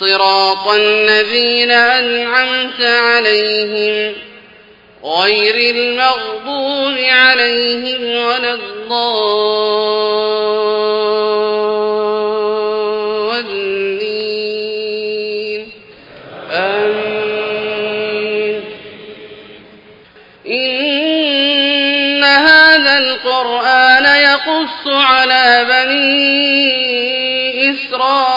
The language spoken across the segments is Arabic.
صراط الذين أنعمت عليهم غير المغضوب عليهم ولا الضالين. آمين. إن هذا القرآن يقص على بني إسرائيل.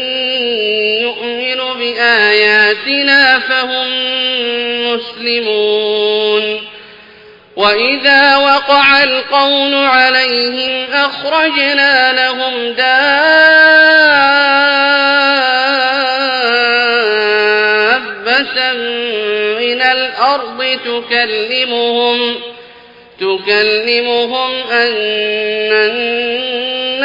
يؤمن بآياتنا فهم مسلمون. وإذا وقع القول عليهم أخرجنا لهم دابة من الأرض تكلمهم تكلمهم أن الناس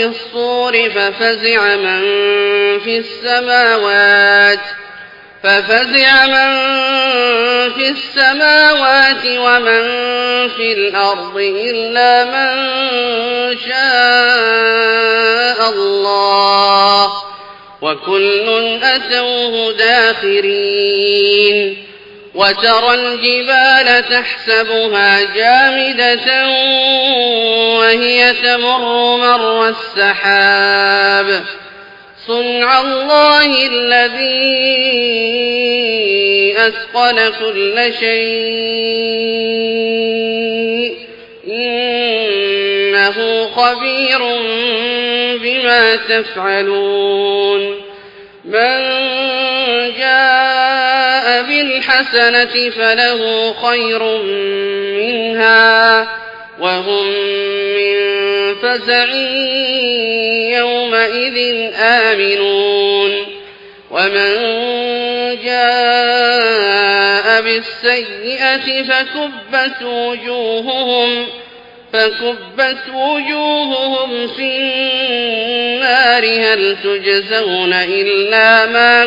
في الصور ففزع من في السماوات ففزع من في السماوات ومن في الأرض إلا من شاء الله وكل أتوه داخرين. وترى الجبال تحسبها جامدة وهي تمر مر السحاب. صنع الله الذي أثقل كل شيء. إنه خبير بما تفعلون. بالحسنة فله خير منها وهم من فزع يومئذ آمنون. ومن جاء بالسيئة فكبت وجوههم فكبت وجوههم في النار. هل تجزون إلا ما